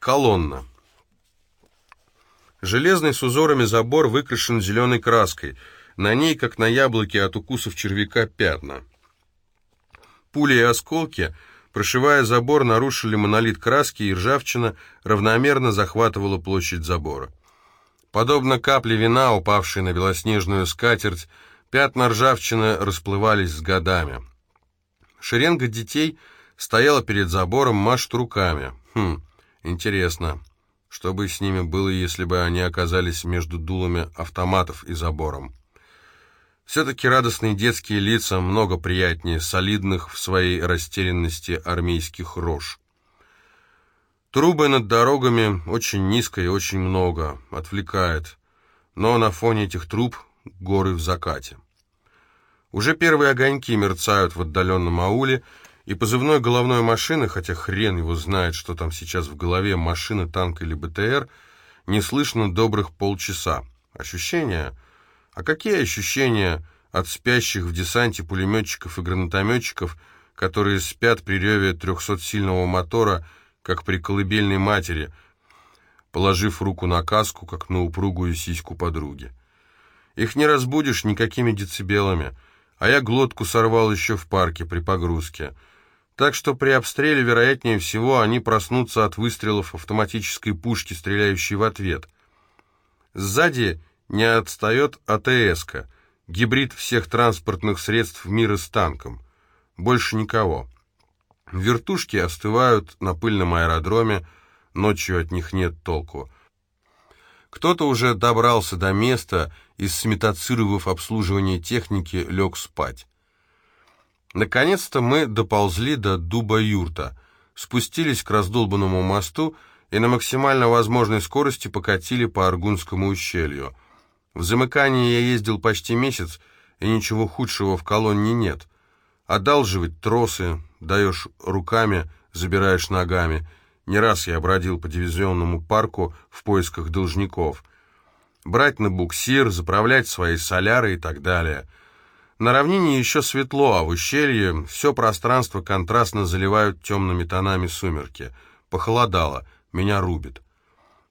Колонна. Железный с узорами забор выкрашен зеленой краской. На ней, как на яблоке от укусов червяка, пятна. Пули и осколки, прошивая забор, нарушили монолит краски, и ржавчина равномерно захватывала площадь забора. Подобно капле вина, упавшей на белоснежную скатерть, пятна ржавчины расплывались с годами. Шеренга детей стояла перед забором, машет руками. Хм, интересно, что бы с ними было, если бы они оказались между дулами автоматов и забором? Все-таки радостные детские лица много приятнее солидных в своей растерянности армейских рож. Трубы над дорогами очень низко и очень много, отвлекает. Но на фоне этих труб горы в закате. Уже первые огоньки мерцают в отдаленном ауле, и позывной головной машины, хотя хрен его знает, что там сейчас в голове машины, танк или БТР, не слышно добрых полчаса. Ощущения? А какие ощущения от спящих в десанте пулеметчиков и гранатометчиков, которые спят при реве трехсотсильного мотора, как при колыбельной матери, положив руку на каску, как на упругую сиську подруги? Их не разбудишь никакими децибелами — а я глотку сорвал еще в парке при погрузке. Так что при обстреле, вероятнее всего, они проснутся от выстрелов автоматической пушки, стреляющей в ответ. Сзади не отстает АТС-ка, гибрид всех транспортных средств мира с танком. Больше никого. Вертушки остывают на пыльном аэродроме, ночью от них нет толку. Кто-то уже добрался до места и, сметацировав обслуживание техники, лег спать. Наконец-то мы доползли до дуба юрта, спустились к раздолбанному мосту и на максимально возможной скорости покатили по Аргунскому ущелью. В замыкании я ездил почти месяц, и ничего худшего в колонне нет. Одалживать тросы, даешь руками, забираешь ногами — не раз я бродил по дивизионному парку в поисках должников. Брать на буксир, заправлять свои соляры и так далее. На равнине еще светло, а в ущелье все пространство контрастно заливают темными тонами сумерки. Похолодало, меня рубит.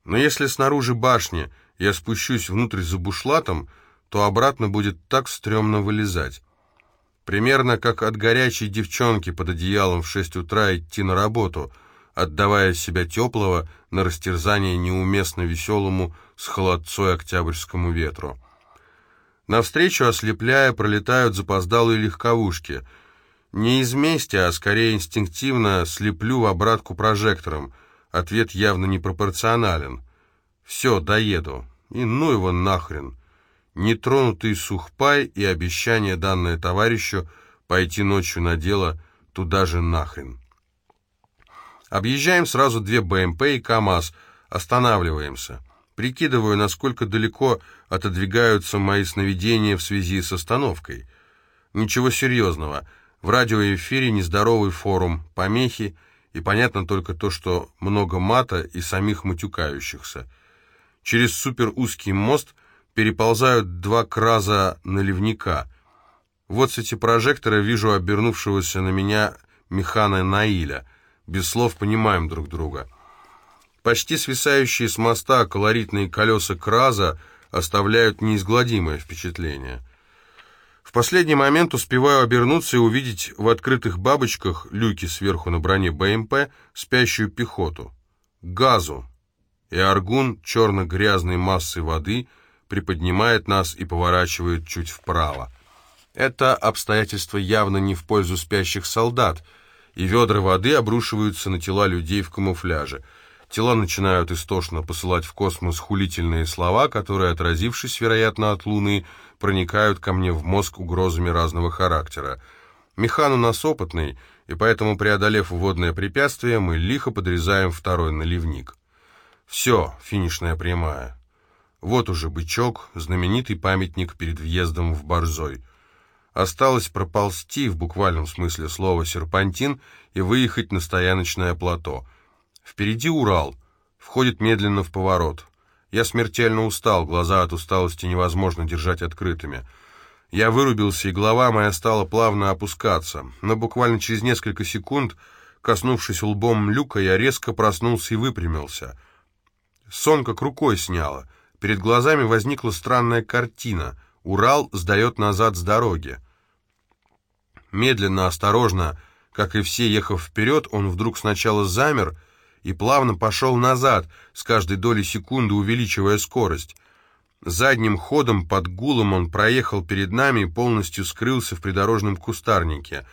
Но если снаружи башни я спущусь внутрь за бушлатом, то обратно будет так стрёмно вылезать. Примерно как от горячей девчонки под одеялом в шесть утра идти на работу — отдавая себя теплого на растерзание неуместно веселому с холодцой октябрьскому ветру. Навстречу, ослепляя, пролетают запоздалые легковушки. Не из мести, а скорее инстинктивно слеплю в обратку прожектором. Ответ явно непропорционален. Все, доеду. И ну его нахрен. Нетронутый сухпай и обещание, данное товарищу, пойти ночью на дело туда же нахрен. Объезжаем сразу две БМП и КАМАЗ, останавливаемся. Прикидываю, насколько далеко отодвигаются мои сновидения в связи с остановкой. Ничего серьезного. В радиоэфире нездоровый форум, помехи, и понятно только то, что много мата и самих матюкающихся. Через суперузкий мост переползают два краза наливника. Вот с эти прожекторы вижу обернувшегося на меня механа Наиля — без слов понимаем друг друга. Почти свисающие с моста колоритные колеса Краза оставляют неизгладимое впечатление. В последний момент успеваю обернуться и увидеть в открытых бабочках люки сверху на броне БМП спящую пехоту. Газу. И Аргун черно-грязной массой воды приподнимает нас и поворачивает чуть вправо. Это обстоятельство явно не в пользу спящих солдат — и ведра воды обрушиваются на тела людей в камуфляже. Тела начинают истошно посылать в космос хулительные слова, которые, отразившись, вероятно, от Луны, проникают ко мне в мозг угрозами разного характера. Механ у нас опытный, и поэтому, преодолев водное препятствие, мы лихо подрезаем второй наливник. Все, финишная прямая. Вот уже бычок, знаменитый памятник перед въездом в Борзой. Осталось проползти, в буквальном смысле слова, серпантин и выехать на стояночное плато. Впереди Урал. Входит медленно в поворот. Я смертельно устал, глаза от усталости невозможно держать открытыми. Я вырубился, и голова моя стала плавно опускаться, но буквально через несколько секунд Коснувшись лбом люка, я резко проснулся и выпрямился. Сон как рукой сняло. Перед глазами возникла странная картина. Урал сдает назад с дороги. Медленно, осторожно, как и все, ехав вперед, он вдруг сначала замер и плавно пошел назад, с каждой долей секунды увеличивая скорость. Задним ходом под гулом он проехал перед нами и полностью скрылся в придорожном кустарнике.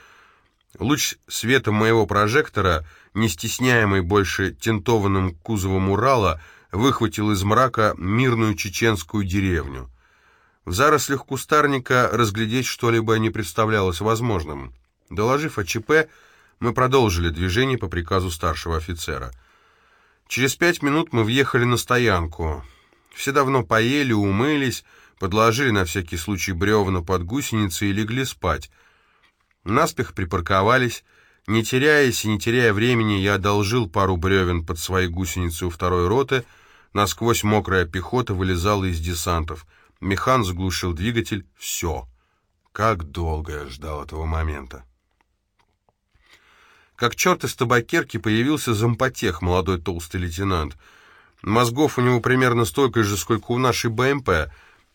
Луч света моего прожектора, не стесняемый больше тентованным кузовом Урала, выхватил из мрака мирную чеченскую деревню. В зарослях кустарника разглядеть что-либо не представлялось возможным. Доложив о ЧП, мы продолжили движение по приказу старшего офицера. Через пять минут мы въехали на стоянку. Все давно поели, умылись, подложили на всякий случай бревна под гусеницы и легли спать. Наспех припарковались. Не теряясь и не теряя времени, я одолжил пару бревен под свои гусеницы у второй роты. Насквозь мокрая пехота вылезала из десантов. Механ заглушил двигатель. Все. Как долго я ждал этого момента. Как черт из табакерки появился зампотех, молодой толстый лейтенант — Мозгов у него примерно столько же, сколько у нашей БМП.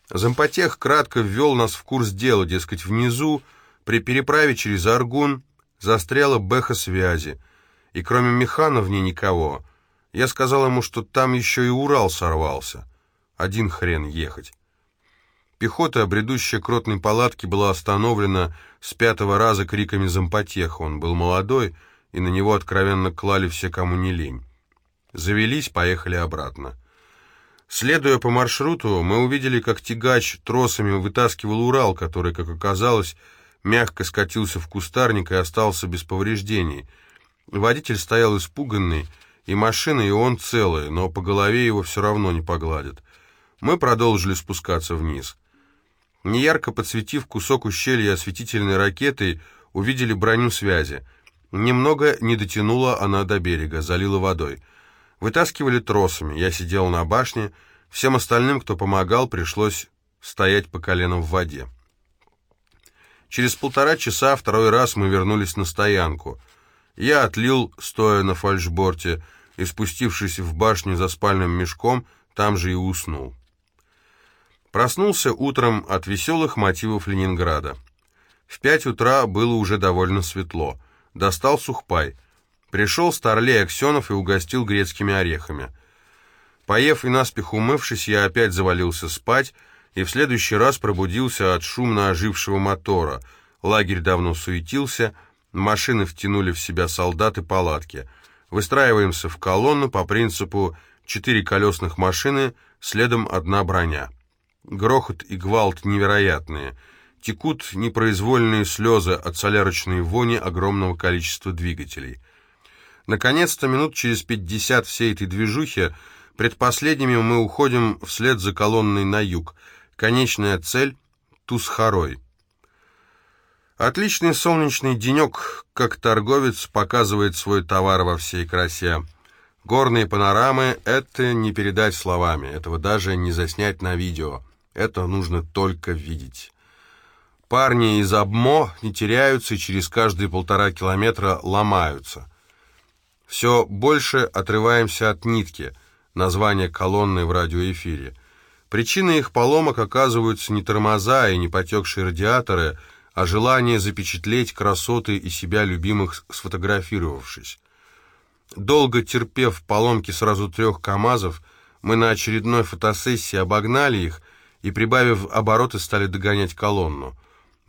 Зампотех кратко ввел нас в курс дела, дескать, внизу, при переправе через Аргун, застряла бэха связи, и кроме механа в ней никого. Я сказал ему, что там еще и Урал сорвался. Один хрен ехать. Пехота, бредущая к ротной палатке, была остановлена с пятого раза криками зампотеха. Он был молодой, и на него откровенно клали все, кому не лень. Завелись, поехали обратно. Следуя по маршруту, мы увидели, как тягач тросами вытаскивал Урал, который, как оказалось, мягко скатился в кустарник и остался без повреждений. Водитель стоял испуганный, и машина, и он целые, но по голове его все равно не погладят. Мы продолжили спускаться вниз. Неярко подсветив кусок ущелья осветительной ракетой, увидели броню связи. Немного не дотянула она до берега, залила водой. Вытаскивали тросами, я сидел на башне, всем остальным, кто помогал, пришлось стоять по колено в воде. Через полтора часа второй раз мы вернулись на стоянку. Я отлил, стоя на фальшборте, и, спустившись в башню за спальным мешком, там же и уснул. Проснулся утром от веселых мотивов Ленинграда. В пять утра было уже довольно светло. Достал сухпай — Пришел старлей Аксенов и угостил грецкими орехами. Поев и наспех умывшись, я опять завалился спать и в следующий раз пробудился от шумно ожившего мотора. Лагерь давно суетился, машины втянули в себя солдаты палатки. Выстраиваемся в колонну по принципу четыре колесных машины, следом одна броня. Грохот и гвалт невероятные. Текут непроизвольные слезы от солярочной вони огромного количества двигателей — Наконец-то, минут через пятьдесят всей этой движухи, предпоследними мы уходим вслед за колонной на юг. Конечная цель — Тусхарой. Отличный солнечный денек, как торговец показывает свой товар во всей красе. Горные панорамы — это не передать словами, этого даже не заснять на видео. Это нужно только видеть. Парни из Абмо не теряются и через каждые полтора километра ломаются. Все больше отрываемся от нитки, название колонны в радиоэфире. Причиной их поломок оказываются не тормоза и не потекшие радиаторы, а желание запечатлеть красоты и себя любимых, сфотографировавшись. Долго терпев поломки сразу трех КАМАЗов, мы на очередной фотосессии обогнали их и, прибавив обороты, стали догонять колонну.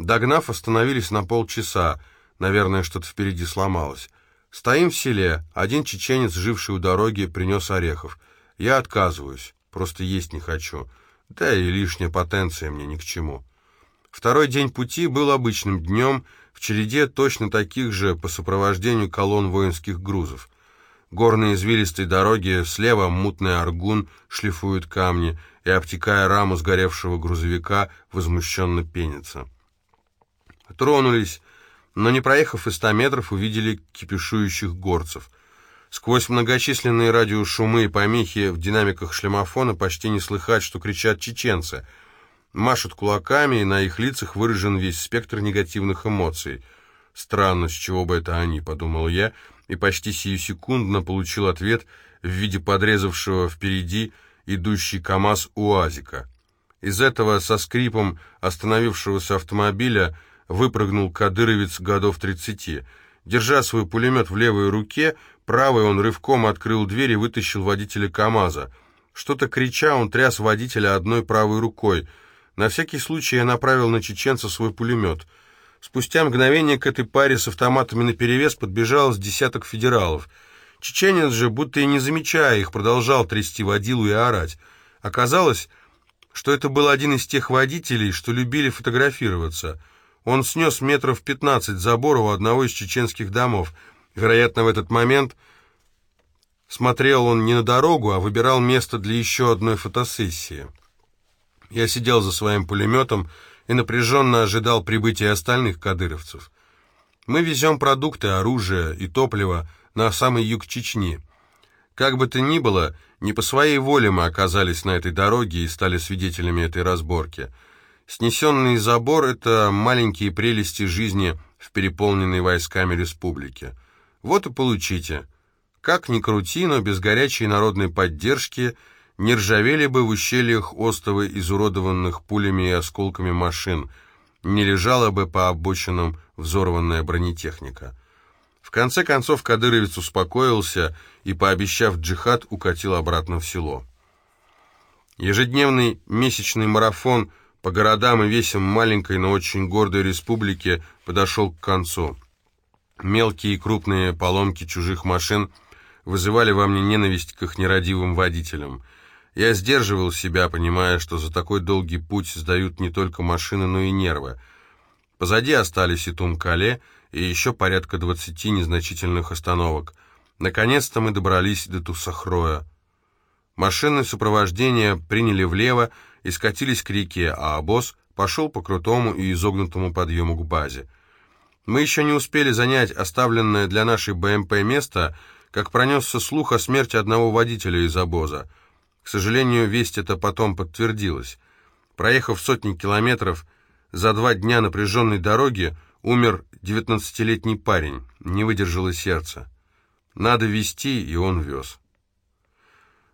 Догнав, остановились на полчаса, наверное, что-то впереди сломалось. Стоим в селе. Один чеченец, живший у дороги, принес орехов. Я отказываюсь. Просто есть не хочу. Да и лишняя потенция мне ни к чему. Второй день пути был обычным днем, в череде точно таких же по сопровождению колонн воинских грузов. Горные извилистые дороги, слева мутный аргун шлифует камни и, обтекая раму сгоревшего грузовика, возмущенно пенится. Тронулись, но не проехав и ста метров, увидели кипишующих горцев. Сквозь многочисленные радиошумы и помехи в динамиках шлемофона почти не слыхать, что кричат чеченцы. Машут кулаками, и на их лицах выражен весь спектр негативных эмоций. Странно, с чего бы это они, подумал я, и почти сиюсекундно получил ответ в виде подрезавшего впереди идущий КАМАЗ УАЗика. Из этого со скрипом остановившегося автомобиля выпрыгнул кадыровец годов тридцати. Держа свой пулемет в левой руке, правой он рывком открыл дверь и вытащил водителя КАМАЗа. Что-то крича, он тряс водителя одной правой рукой. На всякий случай я направил на чеченца свой пулемет. Спустя мгновение к этой паре с автоматами наперевес подбежал с десяток федералов. Чеченец же, будто и не замечая их, продолжал трясти водилу и орать. Оказалось, что это был один из тех водителей, что любили фотографироваться. Он снес метров пятнадцать забора у одного из чеченских домов. Вероятно, в этот момент смотрел он не на дорогу, а выбирал место для еще одной фотосессии. Я сидел за своим пулеметом и напряженно ожидал прибытия остальных кадыровцев. Мы везем продукты, оружие и топливо на самый юг Чечни. Как бы то ни было, не по своей воле мы оказались на этой дороге и стали свидетелями этой разборки. Снесенный забор — это маленькие прелести жизни в переполненной войсками республике. Вот и получите. Как ни крути, но без горячей народной поддержки не ржавели бы в ущельях остовы изуродованных пулями и осколками машин, не лежала бы по обочинам взорванная бронетехника. В конце концов кадыровец успокоился и, пообещав джихад, укатил обратно в село. Ежедневный месячный марафон по городам и весям маленькой, но очень гордой республики подошел к концу. Мелкие и крупные поломки чужих машин вызывали во мне ненависть к их нерадивым водителям. Я сдерживал себя, понимая, что за такой долгий путь сдают не только машины, но и нервы. Позади остались и Тумкале, и еще порядка двадцати незначительных остановок. Наконец-то мы добрались до Тусахроя. Машины сопровождения приняли влево и скатились к реке, а обоз пошел по крутому и изогнутому подъему к базе. Мы еще не успели занять оставленное для нашей БМП место, как пронесся слух о смерти одного водителя из обоза. К сожалению, весть эта потом подтвердилась. Проехав сотни километров, за два дня напряженной дороги умер девятнадцатилетний парень, не выдержало сердце. Надо везти, и он вез.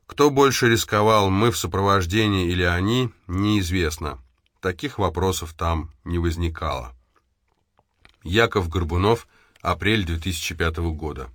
Кто больше рисковал, мы в сопровождении или они, неизвестно. Таких вопросов там не возникало. Яков Горбунов, апрель 2005 года.